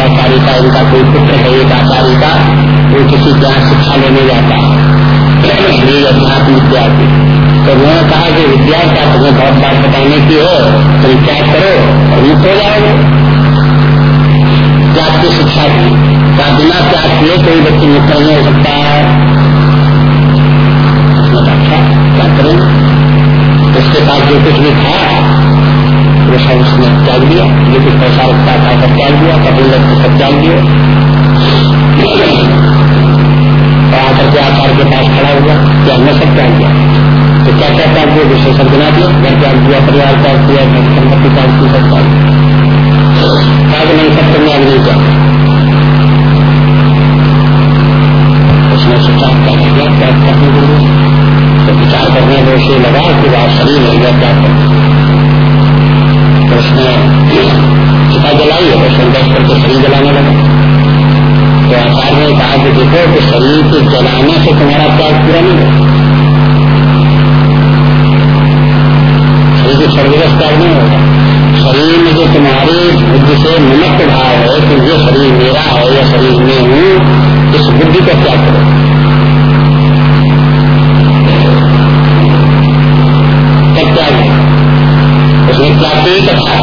शंकराचार्य का उनका कोई पुत्र है, एक आचार्य का, वो किसी के यहाँ शिक्षा लेने जाता है। अध्यात्म विद्या की तो उन्होंने कहा कि विद्या का तुम्हें बहुत बात बताने की हो, तुम क्या करो अभी हो जाओगे। त्याग की शिक्षा दी क्या बिना त्याग किए कोई बच्चे मित्र नहीं हो सकता है? अच्छा क्या करें? उसके पास जो कुछ भी था वो सब उसने त्याग दिया जो कुछ पैसा रखता था सब त्याग दिया कपड़े लगते सब त्याग दिया। आकर के आचार्य के पास खड़ा हुआ कि हमने सब त्याग दिया? तो क्या क्या त्याग दिया? विषय सब बना दिया। घर त्याग दिया, परिवार त्याग दिया संपत्ति त्याग की सब त्याग त्याग नहीं, सब तुमने अब नहीं त्याग उसने सोचा, क्या किया त्याग करने के लिए। तो विचार करने में उसे लगा कि वह शरीर है गया, त्याग करना तो उसने चिता जलाई है उसने दस करके शरीर जलाने लगा। तो आचार्य ने कहा कि देखो कि शरीर के जलाने से तुम्हारा त्याग पूरा नहीं होगा। शरीर के सर्वरस त्याग नहीं होगा। शरीर में जो तुम्हारी बुद्धि से निमक भाव है कि ये शरीर मेरा है या शरीर में हूँ, इस बुद्धि का त्याग करो। की कथा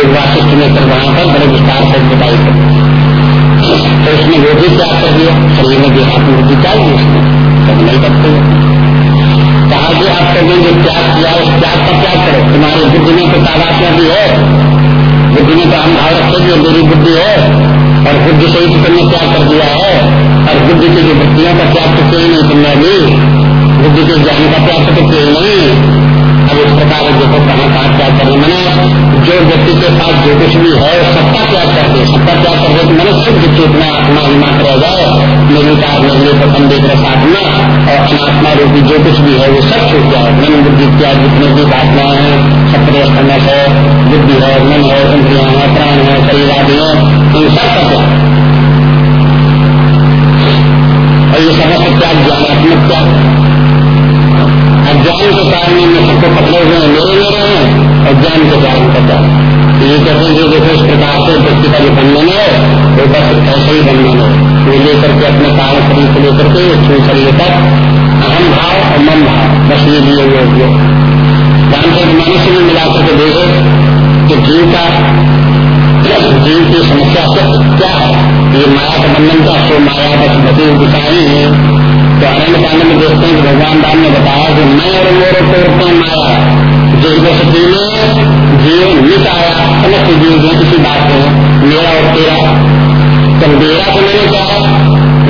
एक वाशिष्ठ ने फिर वहाँ पर बड़े विस्तार से बताई कर तो उसने वो भी त्याग कर दिया। शरीर में देहात्म बुद्धि चाहिए उसने। तब नहीं करते कहा कि आप कभी जो त्याग किया, उस त्याग का त्याग करो। तुम्हारी बुद्धि में तो तादात्म्य भी है। बुद्धि में तो हम भाव रखे कि मेरी बुद्धि है। और बुद्धि से ही तो तुमने त्याग कर दिया है। और बुद्धि की जो वृत्तियों का त्याग तो कोई नहीं तुमने अभी बुद्धि के ज्ञान का त्याग तो कोई नहीं। अब इस प्रकार देखो कहाँ कहाँ क्या करें मैंने जो व्यक्ति के पास जो कुछ भी है सबका त्याग कर दे, सबका त्याग कर दे मैंने शुद्ध चेतना, आत्मा ही मात्र रह जाए निर्विकार निर्णय प्रथम देख रहे आत्मा और अनात्मा रूपी जो कुछ भी है, वो सब छूट जाए। मन, बुद्धि, त्याग जितने भी आत्माएँ हैं सप्तमस है, बुद्धि है, मन है, इंद्रिया है, प्राण है, शरीर आदि है इन सब का त्याग। और ये समस्त त्याग ज्ञानात्मक त्याग। अज्ञान के कारण में सबको पकड़े हुए हैं, मेरे मेरे हैं, और ज्ञान के कारण पता है ये कहते हैं जो देखो इस प्रकार से व्यक्ति का जो बंधन है वो बस ऐसे ही बंधन है वो लेकर के अपने कारण शरीर को लेकर के स्थूल शरीर तक अहम भाव और मन भाव, बस ये लिए हुए उपयोग जानते मनुष्य में मिला करके देखो कि जीव का, जीव की समस्या से क्या है। ये माया का बंधन का सो माया बस बती दिखाई है। तो अरण्य कांड में देखते हैं कि भगवान राम ने बताया कि मैं और मोर को माया जिस दशती में जीव नित आया, समस्त जीव जो किसी बात है। मेरा और तेरा। तो मेरा तो मैंने कहा,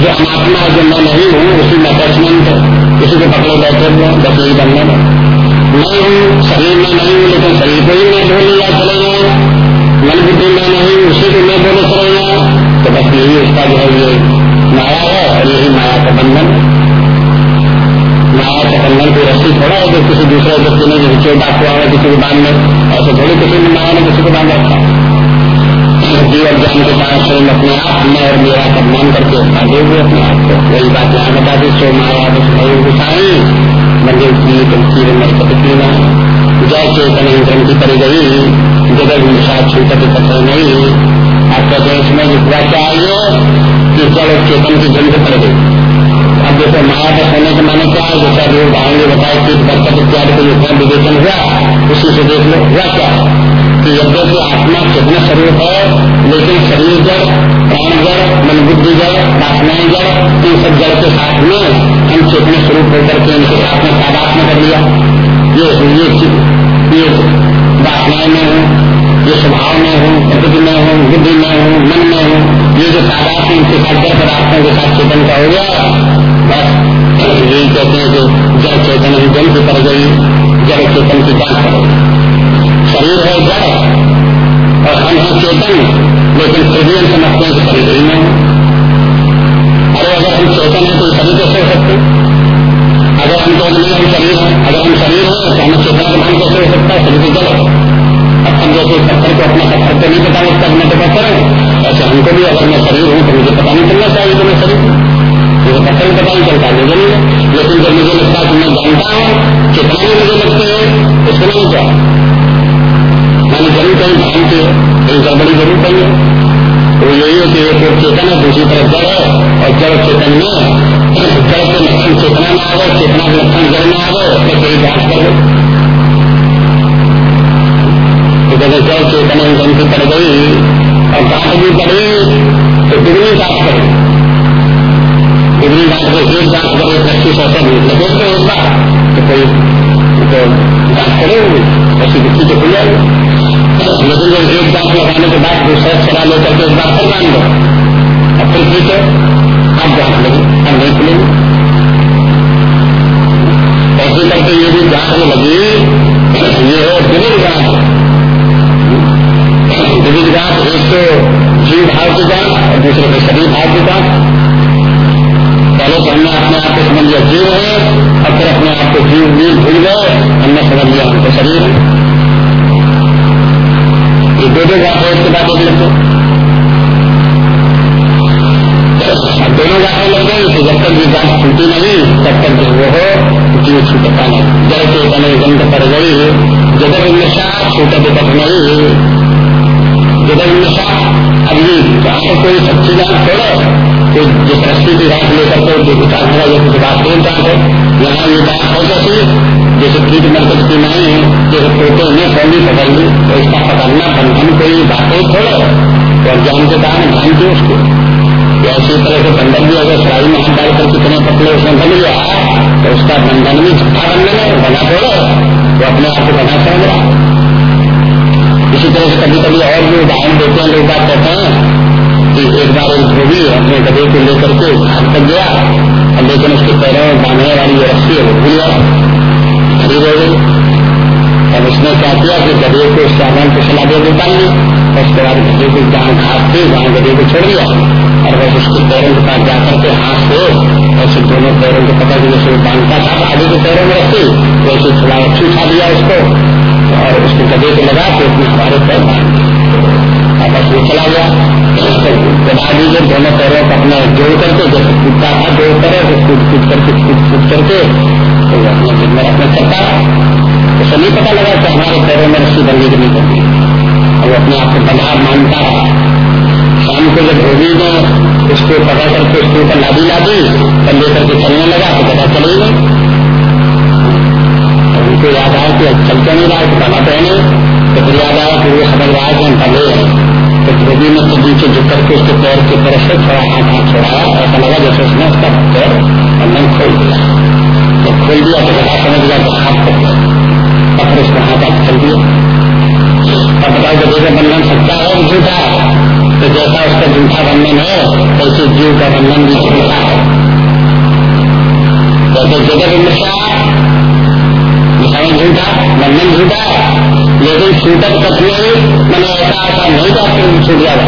जो अनात्मा जो मैं नहीं हूँ, उसी में अटैचमेंट किसी को पकड़े बैठे हुए यही बनने में। मैं हूँ, शरीर में नहीं हूँ, लेकिन शरीर को ही मैं धो लिया चले गए मन बुद्धि में नहीं उसी को मैं बोले चले गया। तो बस यही उसका जो है, ये माया है, और यही माया का बंधन है। माया का बंधन कोई रस्सी थोड़ा है जो किसी दूसरे व्यक्ति ने चोट डाकुआ है किसी को बाँध में, ऐसे थोड़ी किसी ने माया ने किसी को बाँध रखा। जीव ज्ञान के कारण स्वयं अपने आप मैं और मेरा सब मान करके बांधे हुए अपने आप को। वही बात यहाँ बता दी सो माया भय गुसाई, मंदिर की तुलसी नरपति न। जय चेतन ग्रंथि कर गई जगह निषाद छूटत कथे नहीं। आप कहते हैं इसमें जो क्या आइए कि जड़ चेतन की ग्रंथ कर गई। अब माया का होने के माने क्या है? जैसा लोग आएँगे बताए कि बरकत इत्यादि को जितना विवेचन हुआ? उसी से देख लो, हुआ क्या? कि यद्यपि आत्मा चेतना स्वरूप है, लेकिन शरीर जड़, प्राण जड़, मन बुद्धि जड़ वासनाएँ जड़, इन सब जड़ के साथ में हम चेतना स्वरूप होकर के इनके साथ में तादात कर लिया। ये ये ये में हूँ, ये स्वभाव में हूँ, प्रकृति में हूँ, बुद्धि में हूँ, मन में हूँ। ये जो तादात इनके साथ जड़ पदार्थों के साथ चेतन का हो गया यही कहते हैं कि जड़ चेतन ही जल की पड़ गई जड़ चेतन की जाँच करो शरीर है जड़ और हम हैं चेतन लेकिन फिर भी हम समझते हैं कि शरीर ही में अरे अगर हम चेतन है तो शरीर कैसे हो सकते अगर हम कहते नहीं हम शरीर हैं अगर हम शरीर हैं तो हमें चेतना का भान कैसे हो सकता है शरीर है अब हम जैसे पत्थर को अपना पत्थर को नहीं पता उसका मैं तो पत्थर ऐसे हमको भी अगर मैं शरीर हूँ तो मुझे पता नहीं चलना चाहिए। कि मैं शरीर हूँ मुझे पता नहीं पता नहीं चलता मुझे नहीं लेकिन जब मुझे लगता है कि मैं जानता हूँ, कितना मुझे लगते हैं, उसको नहीं क्या मैंने ज़रूर कहीं भ्रांति है कहीं गड़बड़ी ज़रूर कही है। तो यही है कि एक चेतन है दूसरी तरफ़ जड़ है, और जड़ चेतन में जड़ के लक्षण चेतना में आ गए, चेतना के लक्षण जड़ में आ गए तो कोई जाँच कर लो। तो जड़ चेतन ग्रंथि पड़ गई और गांठ भी पड़ी तो दुगनी गांठ पड़ी दुगनी गांठ को एक गांठ करे पच्चीस सौ सब लगे तो एक बार तो कोई तो गांठ करेगी, ऐसी दुखी तो खुल जाएगी। लेकिन जब एक दांत लगाने के बाद दूसरा चला लेकर के एक बार फिर बाँध दो अब फिर ठीक है अब दांत लगी अब नहीं खुलेगी। ऐसे करके ये भी गांठ में लगी, ये है विविध गांठ विविध गांठ एक तो जीव भाव की गांठ और दूसरे के शरीर भाव की गांठ पहले तो हमने अपने आप को समझ लिया जीव है और फिर अपने आप को जीव वीर भूल गए हमने समझ लिया हमको शरीर। है ये दो दो गांठें इसके बाद एक लगते दोनों तो जब तक ये गांठ छूटी नहीं, तब तक जो वो हो, जीव छूटता नहीं। के बने गंध गई जगत नशा छूटत पथ नहीं जगत नशा अभी पर कोई सच्ची गांठ छोड़े तो जिस रस्सी की गांठ लेकर के जो विकास हुआ ये कुछ बात नहीं चाहते यहाँ ये बात हो जैसी जैसे कीट मरकज की नहीं जैसे तोते ने कौड़ी पकड़ ली तो इसका पकड़ना बंधन कोई बातें थोड़े। तो अज्ञान के कारण भ्रांति उसको। ऐसी तरह से बंधन भी अगर सराई में हाथ डालकर कितने पतले उसमें बन गया तो उसका बंधन भी झूठा बंधन है बना थोड़े। वो अपने आप को बना समझ रहा। इसी तरह से कभी कभी और भी उदाहरण देते हैं, लोग बात कहते हैं। कि एक बार एक धोबी अपने गधे को लेकर के घाट तक गया और लेकिन उसके पैरों में बांधने वाली जो रस्सी है वो भूल खड़ी हो गई तब उसने क्या किया कि गधे को साधन को सला दे निकाल और उसके बाद गधे को जहाँ घास थी, वहाँ गधे को छोड़ दिया। और बस उसके पैरों के पास जाकर के हाथ से ऐसे दोनों पैरों को पकड़ के जैसे बांधता था, आगे के पैरों में रखी वैसे थोड़ा अच्छी उठा दिया उसको। और उसके गधे को लगा के उसने हमारे पैर बाँध दिए और बस वो चला गया। बना दीजिए दोनों पैरों को अपने जोड़ करके जैसे कूदता था जोड़ करे तो कूद कूद करके, कूद कूद करके तो अपने दिन में अपने चलता उसे नहीं पता लगा कि हमारे पैरों में रस्सी बंदी नहीं करती और अपने आप को बना मानता है शाम को जब धोबी ने उसको पकड़ करके उसके ऊपर लादी लादी, तब लेकर के चलने लगा तो पता चले नहीं उनको याद आया कि चल क्यों नहीं रहा तो बना तो है नहीं। तो फिर याद आया कि वो समझ रहा है कि हम पहले हैं। तो धोबी ने तो नीचे झुक करके उसके पैर की तरफ़ से थोड़ा हाथ हाथ छोड़ाया ऐसा लगा जैसे उसने उसका पैर बंधन खोल दिया। तो खोल दिया तो बड़ा समझ गया तो हाथ दिया पत्थर उसको हाथ हाथ चल दिया। अब बताओ जब का बंधन सच्चा है झूठा तो जैसा उसका झूठा बंधन है, वैसे जीव का बंधन भी झूठा है। जैसे जगह जगत मिश्रा झूठा बंधन झूठा लेकिन छूटक पथ में मैंने ऐसा ऐसा नहीं जाते छूट जाएगा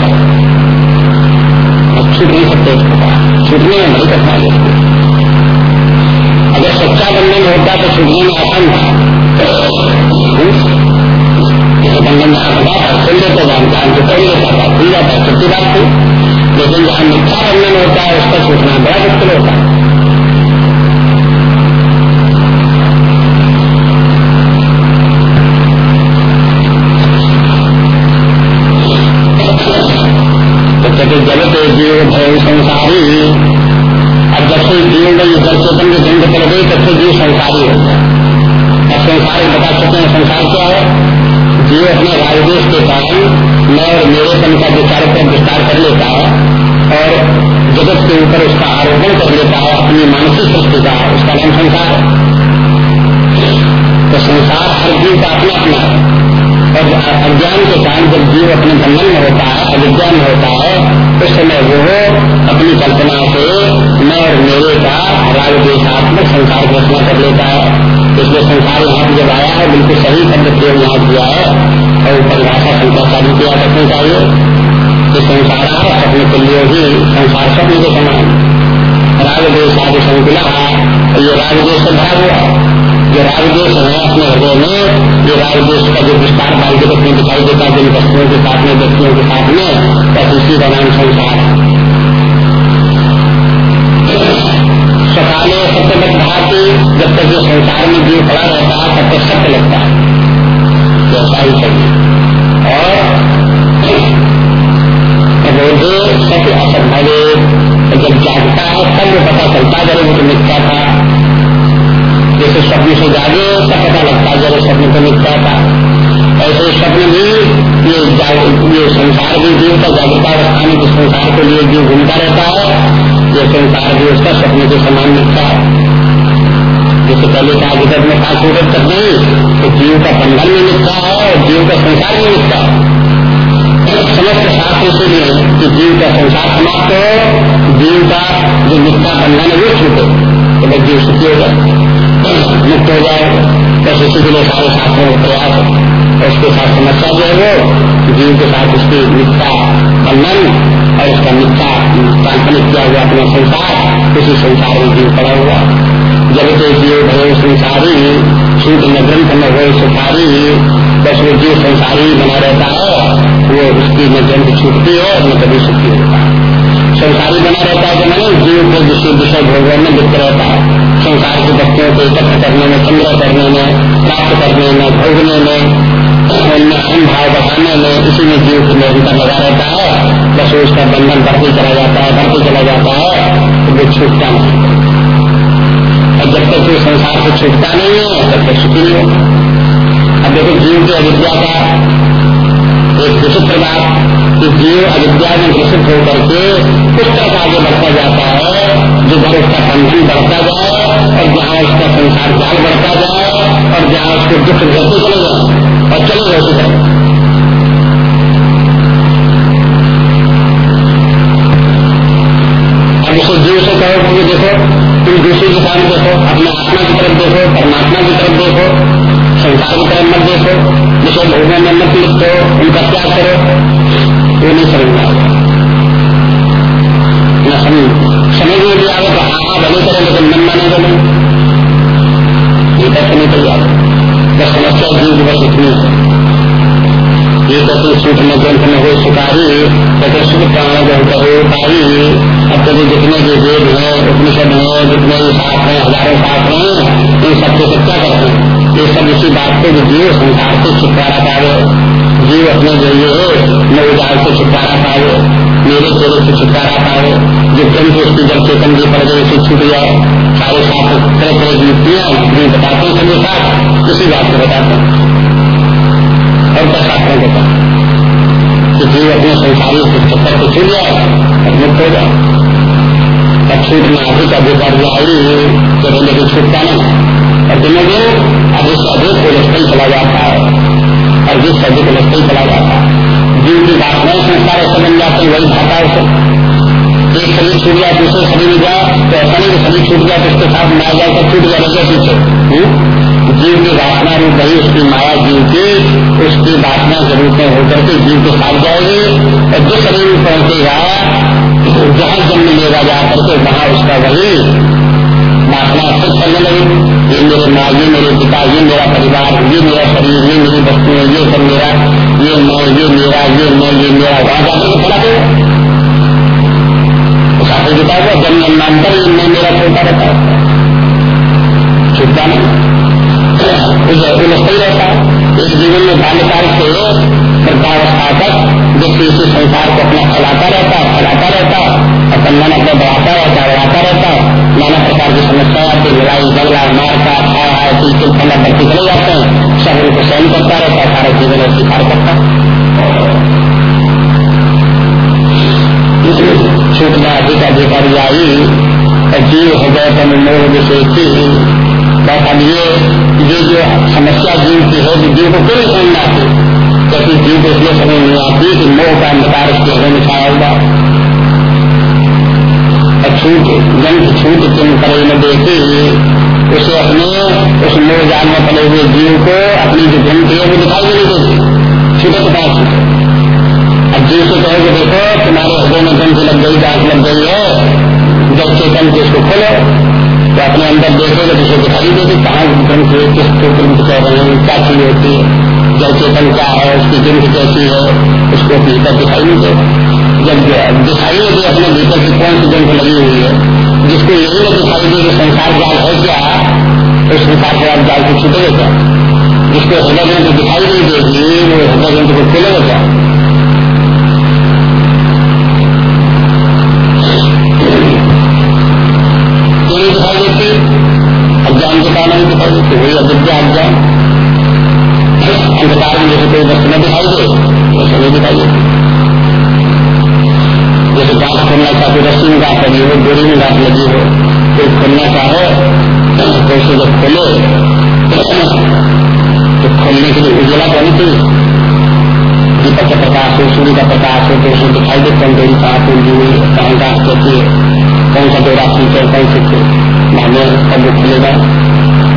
छूट नहीं सकते छूटने में नहीं करना अगर सच्चा बंधन होता तो छुटने में आसान था। बंधन खुल लेते जानता है कर लेता था खुल जाता है छुट्टी बात थी। लेकिन जहाँ मिथ्या बंधन होता है, उसका छूटना बड़ा मुश्किल होता है। जीव अपने राजदेश के कारण मैं और मेरेपन का विचार पर विस्तार कर लेता है और जगत के ऊपर उसका आरोपण कर लेता है, अपनी मानसिक सृष्टि का, उसका नाम संसार है। तो संसार हर जीव का अपना अपना है। और अज्ञान के कारण जब जीव अपने बंधन में होता है अविज्ञान में होता है, उस समय वो अपनी कल्पना से मैं और मेरे का राग देशात्मक संसार की रचना कर लेता है। इसलिए संसार यहाँ जब आया है, बिल्कुल सही शब्द प्रयोग यहाँ किया है, और परिभाषा शंकराचार्य किया रखनी चाहिए कि संसार है, अपने के लिए ही संसार स्वप्न के समान राग देश आदि संकुला ये राग देश से भरा हुआ। राग है अपने हृदय में, जो राग का जो विस्तार बाल के अपने दिखाई देता है जिन वस्तुओं के साथ में व्यक्तियों के साथ में बस उसी का नाम संसार है। सकाले सत्यवत भाती जब तक जो संसार में जीव खड़ा रहता है, तब तक सत्य लगता है। वैसा ही चाहिए। और रोधे सत्य असंभवे, जब जागता है, तब वो पता चलता है वो तो मिथ्या था जैसे स्वप्न से जागे, तब पता लगता है जब स्वप्न को मिथ्या था ऐसे स्वप्न भी ये ये संसार भी जीव का जागृता अवस्था में संसार के लिए जीव घूमता रहता है। ये संसार भी उसका स्वप्न के समान मिथ्या है। जैसे पहले कहा जगत में कहा सूरत तक नहीं तो जीव का बंधन भी मिथ्या है और जीव का संसार भी मिथ्या है। समस्त शास्त्र से भी कि जीव का संसार समाप्त हो, जीव का जो मिथ्या बंधन है वो छूटे। तो बस जीव सुखी हो जाए। मुक्त हो जाए बस इसी के लिए सारे शास्त्रों का प्रयास और उसके साथ समस्या जो है वो जीव के साथ उसकी मिथ्या बंधन और उसका मिथ्या काल्पनिक किया हुआ अपना संसार, उसी संसार में जीव पड़ा हुआ। जब तो जीव भय संसारी, छूट न ग्रंथ न हो सुखारी बस वो जीव संसारी बना रहता है, वो उसकी न ग्रंथ छूटती है न कभी सुखी होता। है संसारी बना रहता है कि मैंने जीव को विषय विषय भोगों में लिप्त रहता है। संसार की वस्तुओं को एकत्र करने में संग्रह करने में, प्राप्त करने में, भोगने में उनमें अहम भाव बढ़ाने में, इसी में जीव की निरंतर लगा रहता है। बस उसका बंधन बढ़ते चला जाता है, बढ़ते चला जाता है तो वो छूटता नहीं। और जब तक कोई संसार से छूटता नहीं है, तब तक सुखी नहीं होगा। अब देखो, जीव की अविद्या का एक विचित्र बात कि जीव अविद्या में विशिष्ट होकर के उस तरह आगे बढ़ता जाता है जिधर उसका बंधन बढ़ता जाए और जहाँ उसका संसार जाल बढ़ता जाए और जहाँ उसके दुख घटते चले जाए और चले रहते जाए। कि तुम दूसरी में देखो, अपने आत्मा की तरफ़ देखो, परमात्मा की तरफ़ देखो, संसार की तरफ़ मत देखो जिसे भोगों में मत लिखो, उनका त्याग करो। नहीं समझ में आएगा समझ में भी आगे तो हाँ हाँ भले करें लेकिन मन माने बोले ये तक नहीं तैयार बस समस्या जीव बस इतनी है। ये कहते सूट में ग्रंथ में हो सुखारी कहते सुख प्राण ग्रंथ हो पाई अब कभी जितने भी वेद है, उपनिषद है, जितने भी शास्त्र हैं, हज़ारों शास्त्र हैं, इन सबको सच्चा करते हैं। ये सब इसी बात को जीव संसार से छुटकारा पावे। जीव अपने ज़रिए नवजाल से छुटकारा पावे मेरे चेहरे से छुटकारा पावे जो ग्रंथ उसकी जब चेतन की पड़ गई उसे छूट जाए। सारे शास्त्र तरह तरह की युक्तियाँ बताते हैं सभी साथ इसी बात को बताते हैं। और शास्त्रों को कहा कि जीव अपने संसारी चक्कर को छूट जाए और मुक्त हो जाए। और छूटना अधिक अधिकारियाई तो लेकिन छूटता नहीं। और दिनों दिन अधिक से अधिक उलझते चला जाता है। और जिस अधिक उलझते चला जाता। है जीव की भावनाएँ संस्कार ऐसे बन जाते हैं वही भाता उसे एक शरीर छूट गया, दूसरे शरीर में जाए तो ऐसा नहीं शरीर छूट गया तो उसके साथ मार जाए तो छूट जाएगा पीछे। हम्म? जीव की वासना रूप वही, उसकी माया जीव की, उसकी वासना के रूप में होकर के जीव के साथ जाएगी, और जिस शरीर में पहुंचेगा, जहाँ जन्म लेगा जा करके वहाँ उसका वही वासना फिर चलने लगी। ये मेरे माँ, ये मेरे पिता, ये मेरा परिवार, ये मेरा शरीर, ये मेरी वस्तुएँ, ये सब मेरा, ये मैं, ये मेरा, ये मैं, ये मेरा। वहाँ जाकर के जन्म जन्मांतर ये मैं मेरा छोटा रहता है। छुटता नहीं। उलझता ही रहता इस जीवन में बाल्यकाल से वृद्धावस्था तक व्यक्ति इसी संसार को अपना फैलाता रहता है, फैलाता रहता है। और कल्याण अपना बढ़ाता रहता है, बढ़ाता रहता है। नाना प्रकार की समस्या आती लड़ाई, झगड़ा मारका खाया है बढ़ते चले जाते हैं। सब उनको सहन करता रहता है, सारा जीवन स्वीकार करता छूटना अधिक अधिकारी आई जीव हो गए तो मोह विशेष बस अब ये ये जो समस्या जीव की है, जीव को नहीं समझ आती क्योंकि जीव को इसलिए समझ नहीं आती कि मोह का अंधकार उसके हृदय में छाया हुआ छूट जंत छूट तुम न देखी, उसे अपने, उस मोह जाल में पड़े हुए जीव को अपनी जो जंत है वो दिखाई नहीं देगी छूटे तो पास अब जीव से कहोगे देखो, तुम्हारे हृदय में जंत लग गई जाँच लग गई है। जब चेतन के उसको खोलो तो अपने अंदर देखेगा तो उसे दिखाई देगी कहाँ ग्रंथ किस ग्रंथ कह रहे हैं, क्या चीज़ होती है? जल चेतन क्या है, उसकी ग्रंथ कैसी है, उसको भीतर दिखाई नहीं देगा जब दिखाई दे अपने भीतर की कौन सी जंग लगी हुई है, जिसको यही न दिखाई दे कि संसार जाल है क्या? तो संसार के आप जाल को छूटेगा क्या? जिसको हृदय ग्रंथ दिखाई नहीं देगी वो हृदय ग्रंथ को खोलेगा क्या? तो दिखाई देती अज्ञान के कारण दिखाई देती, वही अविद्या अज्ञान अंधकार में जैसे कोई वस्तु न दिखाई दे वो समय दिखाई देती। जैसे गांठ खोलना चाहते रस्सी में गांठ लगी हो? गोरी में गांठ लगी हो। कोई खोलना चाहे तो उसे जब खोले तो खोलने के लिए उजला बनी थी। दीपक का प्रकाश हो सूर्य का प्रकाश हो तो उसमें दिखाई दे कौन डोरी कहाँ पूंजी हुई कहाँ गांठ कैसी है? कौन सा डोरा खींचे कौन से माने कब वो खुलेगा?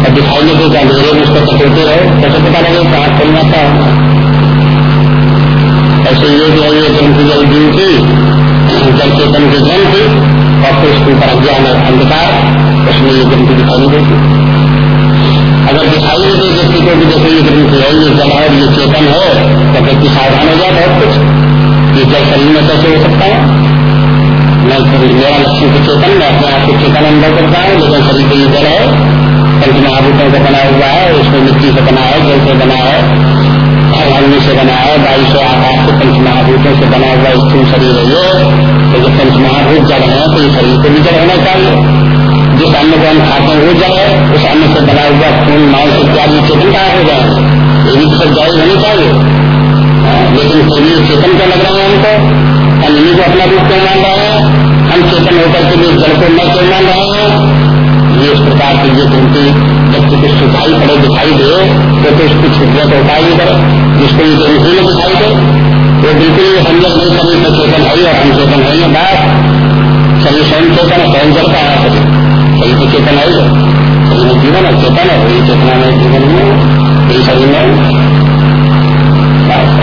और दिखाई नहीं देगा, अंधेरे में उसको कटोते रहो कैसे पता लगे कहाँ खोलना था ऐसे ये जो ये ग्रंथ जल थी जल चेतन की ग्रंथ और फिर उसके ऊपर अज्ञान और अंधकार उसमें ये ग्रंथ दिखाई देती अगर दिखाई नहीं दे व्यक्ति को भी जैसे ये ग्रंथ है ये जल है ये चेतन है तो व्यक्ति सावधान हो जाए बहुत कुछ ये जल शरीर में कैसे हो सकता है मैं शरीर मेरा लक्ष्मी तो चेतन मैं अपने आप को चेतन अनुभव करता हूँ लेकिन शरीर के जल है पंच महाभूतों का बना हुआ है उसमें मिट्टी से बना है जल से बना है अग्नि से बना है वायु से आकाश से पंच महाभूतों से बना हुआ स्थूल शरीर है ये। तो पंच महाभूत जड़ है तो ये शरीर को भी जड़ होना चाहिए। जिस अन्न को हम खाते हैं वो जड़ है। उस अन्न से बना हुआ खून मांस इत्यादि चेतन कहा हो जाए ये भी सब जायज़ होनी चाहिए। हाँ, लेकिन फिर चेतन क्या लग रहा है हमको। हम इन्हीं को अपना रूप क्यों मान रहे हैं? हम चेतन होकर के लिए जड़ को न क्यों मान रहे हैं? ये इस प्रकार की ये गिनती को सुखाई पड़े दिखाई दे तो, तो उसकी छुट्टियाँ तो उपाय नहीं करे जिसको गिनती में दिखाई दे। वो बिल्कुल ये समझ नहीं शरीर में चेतन है और हम चेतन है बात शरीर स्वयं चेतन स्वयं करता है? शरीर तो चेतन है शरीर में जीवन है चेतन है वही चेतना में जीवन में यही शरीर में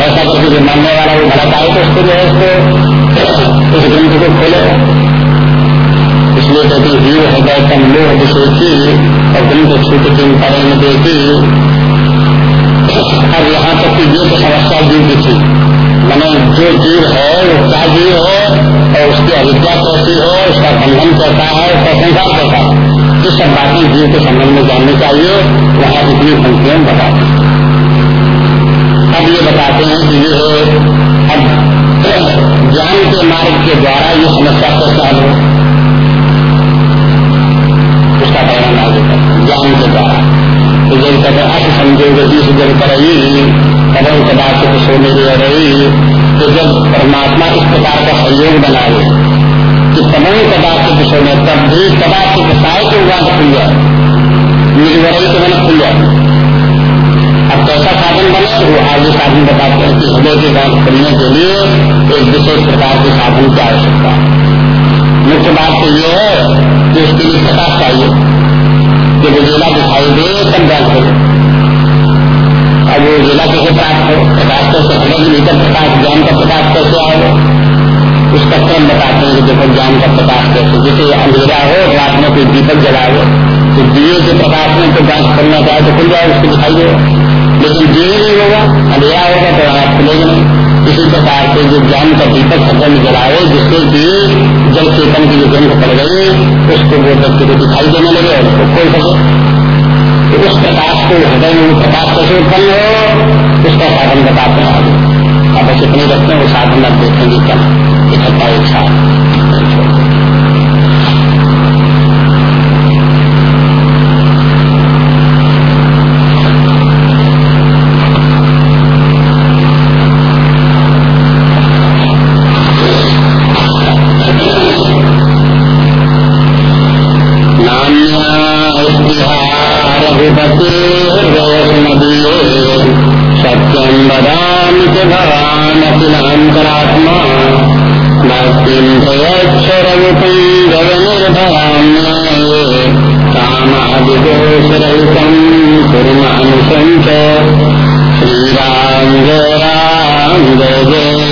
ऐसा करके जो मानने वाला वो भड़क आए तो उसको जो है उसको उस ग्रंथ को खोले। इसलिए कहते जीव हृदय तम लोह विशेषी और ग्रंथ छूट चिंता देखी। अब यहाँ तक की ये तो समस्या जीव की थी। मैंने जो जीव है, वो क्या जीव है, और उसकी अविद्या कैसी है, उसका बंधन कैसा है, उसका संसार कैसा है इस सब बातें जीव के संबंध में जाननी चाहिए। वहाँ इतनी पंक्तियाँ बताते अब ये बताते हैं कि ये अब ज्ञान के मार्ग के द्वारा ये समस्या कैसे हो उसका परिणाम आगे ज्ञान के द्वारा तो जब कहते अस संजोग इस जब करई कदम कदाचित सोने रही तो जब परमात्मा इस प्रकार का सहयोग बनाए कि कदम कदाचित सोने तब भी कदाचित साय के उगा खुल जाए निर्वरई तो मैंने खुल जाए अब कैसा साधन बने वो आगे साधन बताते हैं कि हृदय के गांठ खुलने के लिए एक विशेष प्रकार के साधन की आवश्यकता है मुख्य बात तो ये है कि उसके लिए प्रकाश चाहिए। जब उजेला दिखाई दे तब ज्ञान हो। अब वो उजेला कैसे प्राप्त हो? प्रकाश कैसे हमें भी भीतर प्रकाश, ज्ञान का प्रकाश कैसे आएगा? उसका क्रम बताते हैं कि देखो, ज्ञान का प्रकाश कैसे, जैसे अंधेरा हो, रात में कोई दीपक जलाओ तो दिए के प्रकाश में तो जाँच करना चाहे तो खुल जाए, उसको दिखाई देगा लेकिन दिए नहीं होगा, अंधेरा होगा तो आँख खुलेगा नहीं। इसी प्रकार के जो ज्ञान का दीपक सफल जलाए, जिससे कि जल चेतन की जो ग्रंथ पड़ गई, उसको वो व्यक्ति को दिखाई देने लगे और उसको खोल सके। तो उस प्रकाश को हृदय में प्रकाश कैसे उत्पन्न हो, उसका साधन बताते हैं आप ऐसे इतने रखते हैं, वो साधन आप देखेंगे क्या? इकट्ठा इच्छा कुर्मानुषम् कुर्मानुषम् च श्रीराम राम जय जय